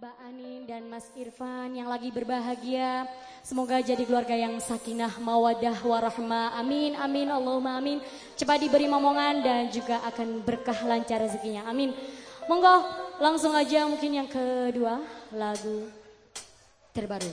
Mbak Anin dan Mas Irfan yang lagi berbahagia. Semoga jadi keluarga yang sakinah, mawadah, warahmah. Amin, amin, Allahumma amin. Cepat diberi momongan dan juga akan berkah lancar rezekinya. Amin. Monggo langsung aja mungkin yang kedua lagu terbaru.